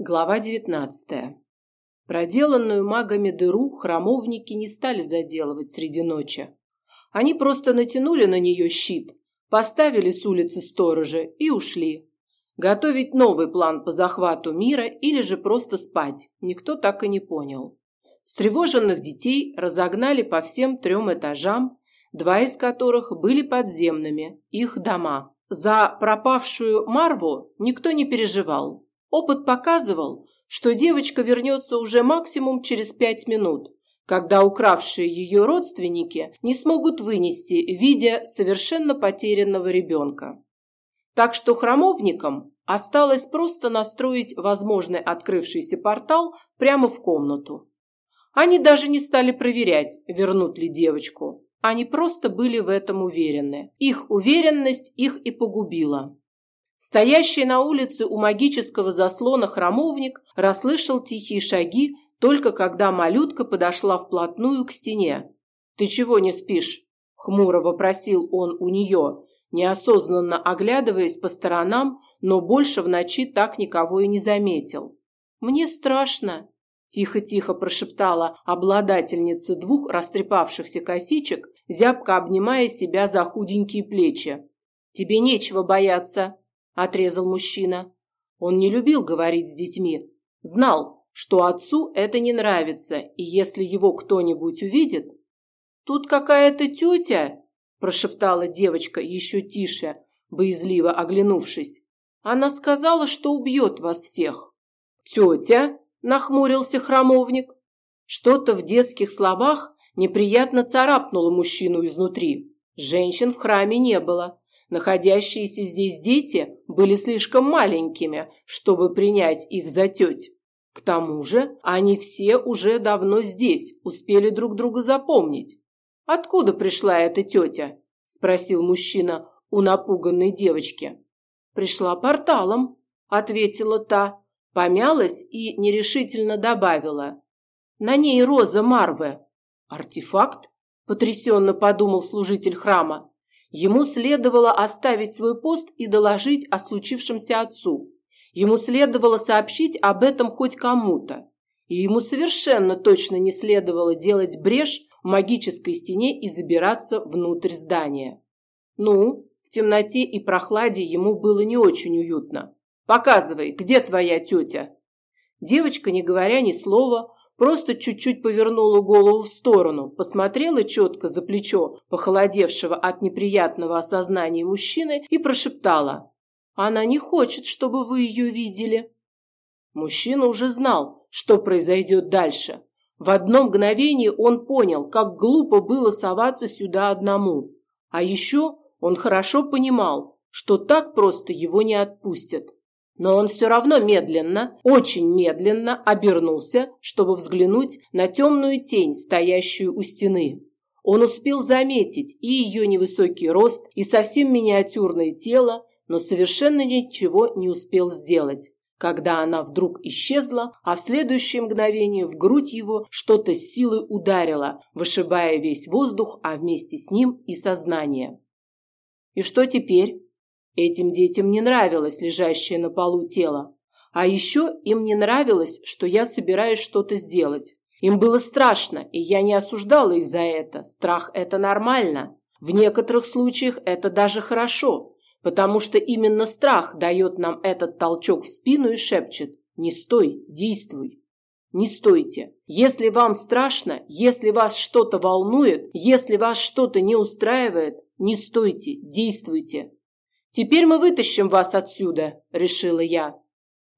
Глава 19. Проделанную магами дыру храмовники не стали заделывать среди ночи. Они просто натянули на нее щит, поставили с улицы сторожа и ушли. Готовить новый план по захвату мира или же просто спать, никто так и не понял. Встревоженных детей разогнали по всем трем этажам, два из которых были подземными, их дома. За пропавшую Марву никто не переживал. Опыт показывал, что девочка вернется уже максимум через пять минут, когда укравшие ее родственники не смогут вынести, видя совершенно потерянного ребенка. Так что храмовникам осталось просто настроить возможный открывшийся портал прямо в комнату. Они даже не стали проверять, вернут ли девочку. Они просто были в этом уверены. Их уверенность их и погубила. Стоящий на улице у магического заслона храмовник расслышал тихие шаги только когда малютка подошла вплотную к стене. «Ты чего не спишь?» – хмуро вопросил он у нее, неосознанно оглядываясь по сторонам, но больше в ночи так никого и не заметил. «Мне страшно», – тихо-тихо прошептала обладательница двух растрепавшихся косичек, зябко обнимая себя за худенькие плечи. «Тебе нечего бояться», отрезал мужчина. Он не любил говорить с детьми, знал, что отцу это не нравится, и если его кто-нибудь увидит... Тут какая-то тетя, прошептала девочка еще тише, боязливо оглянувшись. Она сказала, что убьет вас всех. Тетя, нахмурился храмовник. Что-то в детских словах неприятно царапнуло мужчину изнутри. Женщин в храме не было. Находящиеся здесь дети были слишком маленькими, чтобы принять их за теть. К тому же они все уже давно здесь, успели друг друга запомнить. «Откуда пришла эта тетя?» – спросил мужчина у напуганной девочки. «Пришла порталом», – ответила та, помялась и нерешительно добавила. «На ней роза Марвы». «Артефакт?» – потрясенно подумал служитель храма. Ему следовало оставить свой пост и доложить о случившемся отцу. Ему следовало сообщить об этом хоть кому-то. И ему совершенно точно не следовало делать брешь в магической стене и забираться внутрь здания. Ну, в темноте и прохладе ему было не очень уютно. «Показывай, где твоя тетя?» Девочка, не говоря ни слова, Просто чуть-чуть повернула голову в сторону, посмотрела четко за плечо похолодевшего от неприятного осознания мужчины и прошептала. «Она не хочет, чтобы вы ее видели». Мужчина уже знал, что произойдет дальше. В одно мгновение он понял, как глупо было соваться сюда одному. А еще он хорошо понимал, что так просто его не отпустят. Но он все равно медленно, очень медленно обернулся, чтобы взглянуть на темную тень, стоящую у стены. Он успел заметить и ее невысокий рост, и совсем миниатюрное тело, но совершенно ничего не успел сделать, когда она вдруг исчезла, а в следующее мгновение в грудь его что-то с силой ударило, вышибая весь воздух, а вместе с ним и сознание. И что теперь? Этим детям не нравилось лежащее на полу тело. А еще им не нравилось, что я собираюсь что-то сделать. Им было страшно, и я не осуждала их за это. Страх – это нормально. В некоторых случаях это даже хорошо, потому что именно страх дает нам этот толчок в спину и шепчет «Не стой, действуй». Не стойте. Если вам страшно, если вас что-то волнует, если вас что-то не устраивает, не стойте, действуйте. Теперь мы вытащим вас отсюда, решила я.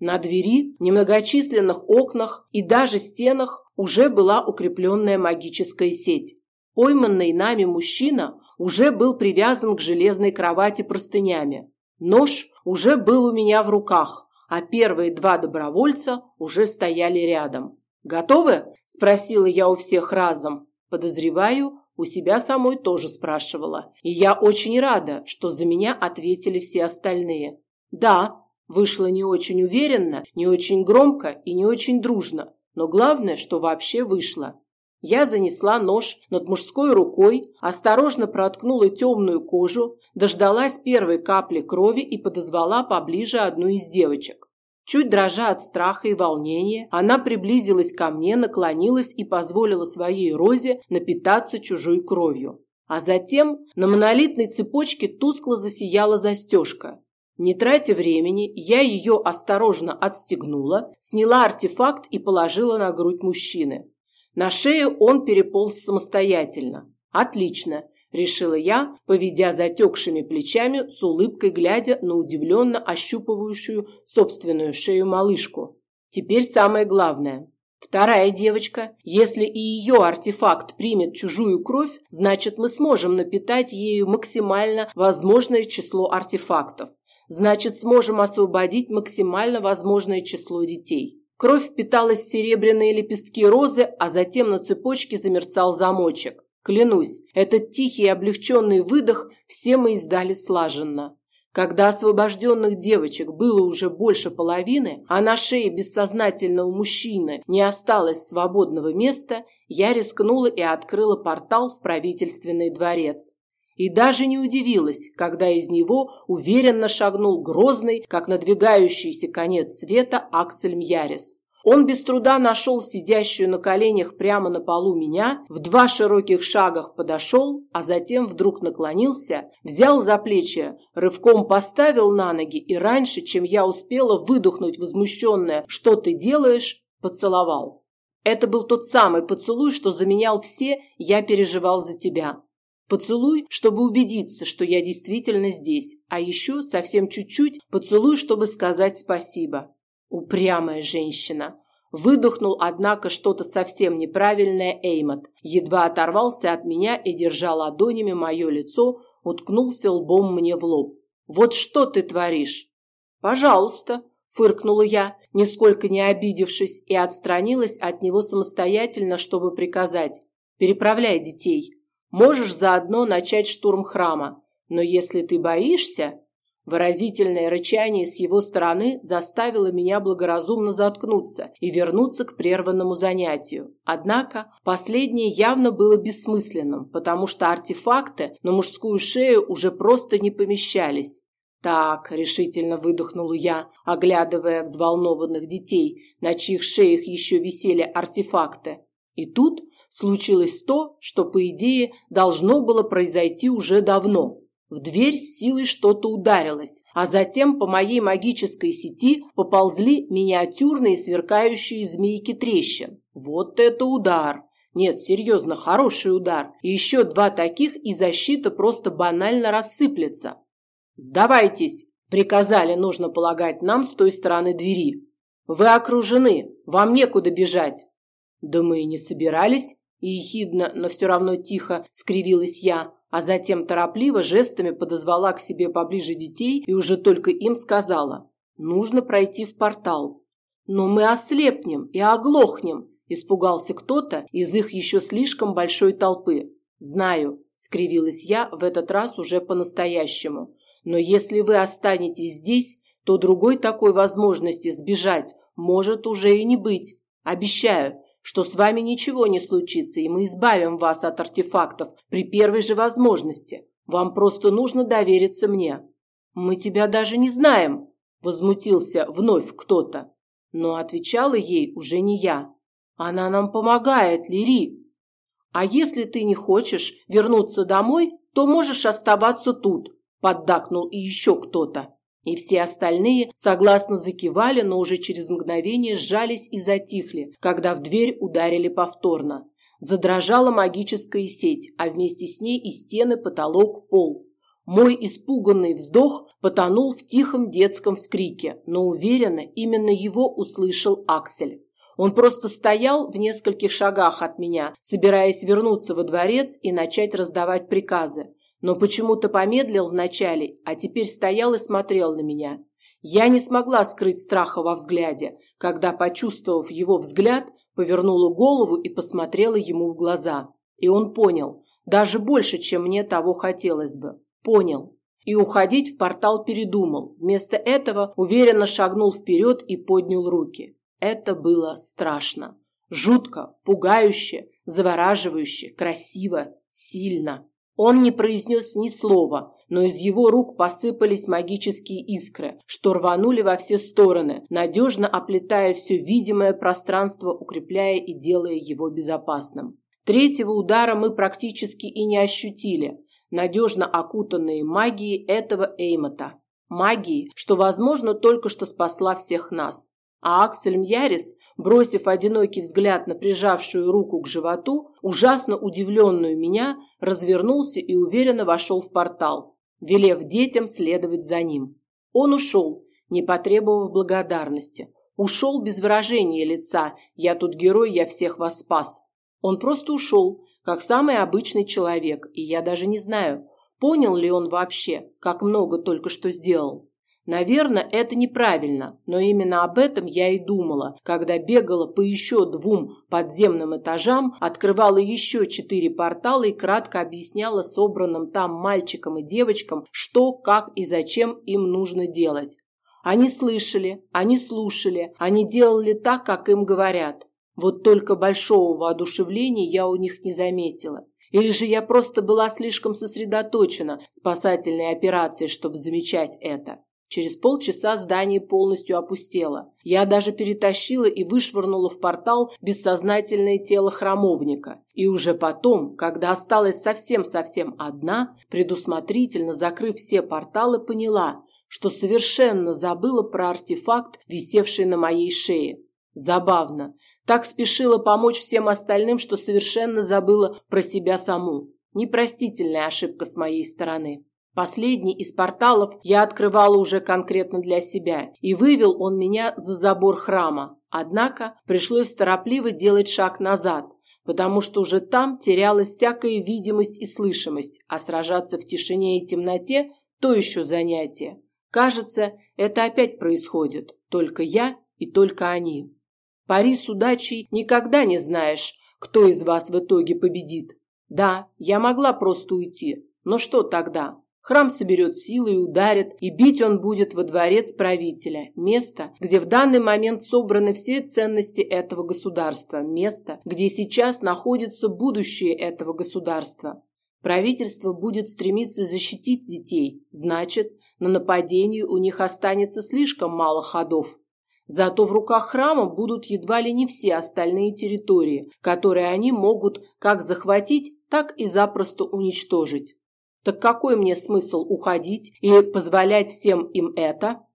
На двери, немногочисленных окнах и даже стенах уже была укрепленная магическая сеть. Пойманный нами мужчина уже был привязан к железной кровати простынями. Нож уже был у меня в руках, а первые два добровольца уже стояли рядом. «Готовы?» – спросила я у всех разом. Подозреваю, у себя самой тоже спрашивала. И я очень рада, что за меня ответили все остальные. Да, вышло не очень уверенно, не очень громко и не очень дружно. Но главное, что вообще вышло. Я занесла нож над мужской рукой, осторожно проткнула темную кожу, дождалась первой капли крови и подозвала поближе одну из девочек. Чуть дрожа от страха и волнения, она приблизилась ко мне, наклонилась и позволила своей розе напитаться чужой кровью. А затем на монолитной цепочке тускло засияла застежка. Не тратя времени, я ее осторожно отстегнула, сняла артефакт и положила на грудь мужчины. На шею он переполз самостоятельно. Отлично решила я, поведя затекшими плечами, с улыбкой глядя на удивленно ощупывающую собственную шею малышку. Теперь самое главное. Вторая девочка, если и ее артефакт примет чужую кровь, значит мы сможем напитать ею максимально возможное число артефактов. Значит, сможем освободить максимально возможное число детей. Кровь впиталась в серебряные лепестки розы, а затем на цепочке замерцал замочек. Клянусь, этот тихий облегченный выдох все мы издали слаженно. Когда освобожденных девочек было уже больше половины, а на шее бессознательного мужчины не осталось свободного места, я рискнула и открыла портал в правительственный дворец. И даже не удивилась, когда из него уверенно шагнул грозный, как надвигающийся конец света, Аксель Мьярис. Он без труда нашел сидящую на коленях прямо на полу меня, в два широких шагах подошел, а затем вдруг наклонился, взял за плечи, рывком поставил на ноги и раньше, чем я успела выдохнуть возмущенное «Что ты делаешь?», поцеловал. Это был тот самый поцелуй, что заменял все «Я переживал за тебя». Поцелуй, чтобы убедиться, что я действительно здесь, а еще совсем чуть-чуть поцелуй, чтобы сказать спасибо. Упрямая женщина. Выдохнул, однако, что-то совсем неправильное Эймот. Едва оторвался от меня и, держа ладонями мое лицо, уткнулся лбом мне в лоб. «Вот что ты творишь?» «Пожалуйста», – фыркнула я, нисколько не обидевшись, и отстранилась от него самостоятельно, чтобы приказать. «Переправляй детей. Можешь заодно начать штурм храма. Но если ты боишься...» Выразительное рычание с его стороны заставило меня благоразумно заткнуться и вернуться к прерванному занятию. Однако последнее явно было бессмысленным, потому что артефакты на мужскую шею уже просто не помещались. «Так», – решительно выдохнула я, оглядывая взволнованных детей, на чьих шеях еще висели артефакты. И тут случилось то, что, по идее, должно было произойти уже давно – в дверь с силой что-то ударилось, а затем по моей магической сети поползли миниатюрные сверкающие змейки трещин. Вот это удар! Нет, серьезно, хороший удар. Еще два таких, и защита просто банально рассыплется. «Сдавайтесь!» – приказали, нужно полагать, нам с той стороны двери. «Вы окружены, вам некуда бежать». «Да мы и не собирались», – ехидно, но все равно тихо скривилась я а затем торопливо жестами подозвала к себе поближе детей и уже только им сказала «Нужно пройти в портал». «Но мы ослепнем и оглохнем», – испугался кто-то из их еще слишком большой толпы. «Знаю», – скривилась я в этот раз уже по-настоящему. «Но если вы останетесь здесь, то другой такой возможности сбежать может уже и не быть. Обещаю, что с вами ничего не случится, и мы избавим вас от артефактов при первой же возможности. Вам просто нужно довериться мне. Мы тебя даже не знаем, возмутился вновь кто-то. Но отвечала ей уже не я. Она нам помогает, Лири. А если ты не хочешь вернуться домой, то можешь оставаться тут, поддакнул и еще кто-то. И все остальные согласно закивали, но уже через мгновение сжались и затихли, когда в дверь ударили повторно. Задрожала магическая сеть, а вместе с ней и стены, потолок, пол. Мой испуганный вздох потонул в тихом детском вскрике, но уверенно именно его услышал Аксель. Он просто стоял в нескольких шагах от меня, собираясь вернуться во дворец и начать раздавать приказы но почему-то помедлил вначале, а теперь стоял и смотрел на меня. Я не смогла скрыть страха во взгляде, когда, почувствовав его взгляд, повернула голову и посмотрела ему в глаза. И он понял, даже больше, чем мне того хотелось бы. Понял. И уходить в портал передумал. Вместо этого уверенно шагнул вперед и поднял руки. Это было страшно. Жутко, пугающе, завораживающе, красиво, сильно. Он не произнес ни слова, но из его рук посыпались магические искры, что рванули во все стороны, надежно оплетая все видимое пространство, укрепляя и делая его безопасным. Третьего удара мы практически и не ощутили, надежно окутанные магией этого Эймота. Магией, что, возможно, только что спасла всех нас. А Аксель Мьярис, бросив одинокий взгляд на прижавшую руку к животу, ужасно удивленную меня, развернулся и уверенно вошел в портал, велев детям следовать за ним. Он ушел, не потребовав благодарности. Ушел без выражения лица «я тут герой, я всех вас спас». Он просто ушел, как самый обычный человек, и я даже не знаю, понял ли он вообще, как много только что сделал. Наверное, это неправильно, но именно об этом я и думала, когда бегала по еще двум подземным этажам, открывала еще четыре портала и кратко объясняла собранным там мальчикам и девочкам, что, как и зачем им нужно делать. Они слышали, они слушали, они делали так, как им говорят. Вот только большого воодушевления я у них не заметила. Или же я просто была слишком сосредоточена спасательной операции, чтобы замечать это. Через полчаса здание полностью опустело. Я даже перетащила и вышвырнула в портал бессознательное тело храмовника. И уже потом, когда осталась совсем-совсем одна, предусмотрительно закрыв все порталы, поняла, что совершенно забыла про артефакт, висевший на моей шее. Забавно. Так спешила помочь всем остальным, что совершенно забыла про себя саму. Непростительная ошибка с моей стороны. Последний из порталов я открывала уже конкретно для себя, и вывел он меня за забор храма. Однако пришлось торопливо делать шаг назад, потому что уже там терялась всякая видимость и слышимость, а сражаться в тишине и темноте – то еще занятие. Кажется, это опять происходит, только я и только они. Пари с удачей никогда не знаешь, кто из вас в итоге победит. Да, я могла просто уйти, но что тогда? Храм соберет силы и ударит, и бить он будет во дворец правителя, место, где в данный момент собраны все ценности этого государства, место, где сейчас находится будущее этого государства. Правительство будет стремиться защитить детей, значит, на нападение у них останется слишком мало ходов. Зато в руках храма будут едва ли не все остальные территории, которые они могут как захватить, так и запросто уничтожить. Так какой мне смысл уходить и позволять всем им это?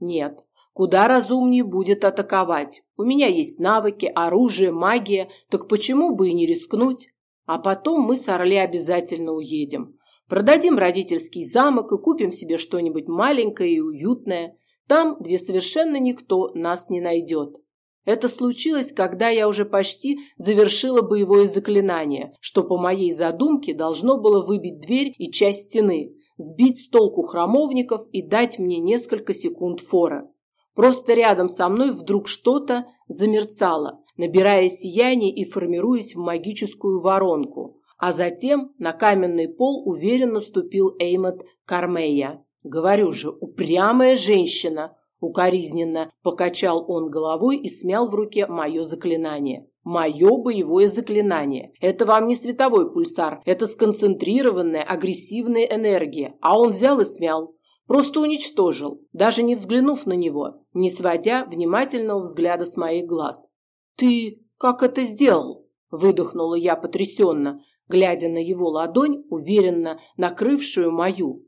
Нет. Куда разумнее будет атаковать. У меня есть навыки, оружие, магия, так почему бы и не рискнуть? А потом мы с Орли обязательно уедем. Продадим родительский замок и купим себе что-нибудь маленькое и уютное, там, где совершенно никто нас не найдет. Это случилось, когда я уже почти завершила боевое заклинание, что по моей задумке должно было выбить дверь и часть стены, сбить с толку храмовников и дать мне несколько секунд фора. Просто рядом со мной вдруг что-то замерцало, набирая сияние и формируясь в магическую воронку. А затем на каменный пол уверенно ступил Эймот Кармея. Говорю же, упрямая женщина, Укоризненно покачал он головой и смял в руке мое заклинание. Мое боевое заклинание. Это вам не световой пульсар, это сконцентрированная агрессивная энергия. А он взял и смял. Просто уничтожил, даже не взглянув на него, не сводя внимательного взгляда с моих глаз. «Ты как это сделал?» – выдохнула я потрясенно, глядя на его ладонь, уверенно накрывшую мою.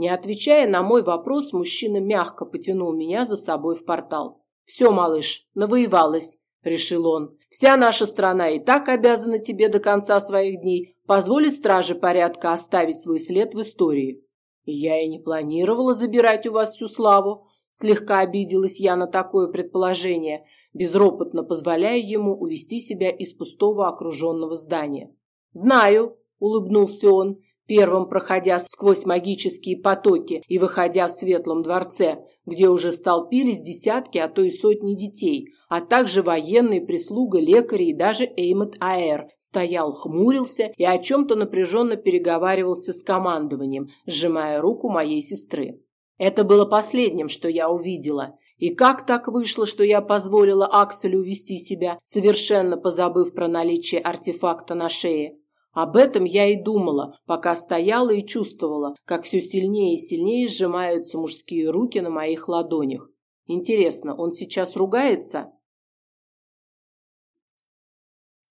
Не отвечая на мой вопрос, мужчина мягко потянул меня за собой в портал. «Все, малыш, навоевалась», – решил он. «Вся наша страна и так обязана тебе до конца своих дней позволить страже порядка оставить свой след в истории». «Я и не планировала забирать у вас всю славу», – слегка обиделась я на такое предположение, безропотно позволяя ему увести себя из пустого окруженного здания. «Знаю», – улыбнулся он, – первым проходя сквозь магические потоки и выходя в светлом дворце, где уже столпились десятки, а то и сотни детей, а также военные, прислуга, лекари и даже Эймот Аэр стоял, хмурился и о чем-то напряженно переговаривался с командованием, сжимая руку моей сестры. Это было последним, что я увидела. И как так вышло, что я позволила Акселю увести себя, совершенно позабыв про наличие артефакта на шее? Об этом я и думала, пока стояла и чувствовала, как все сильнее и сильнее сжимаются мужские руки на моих ладонях. Интересно, он сейчас ругается?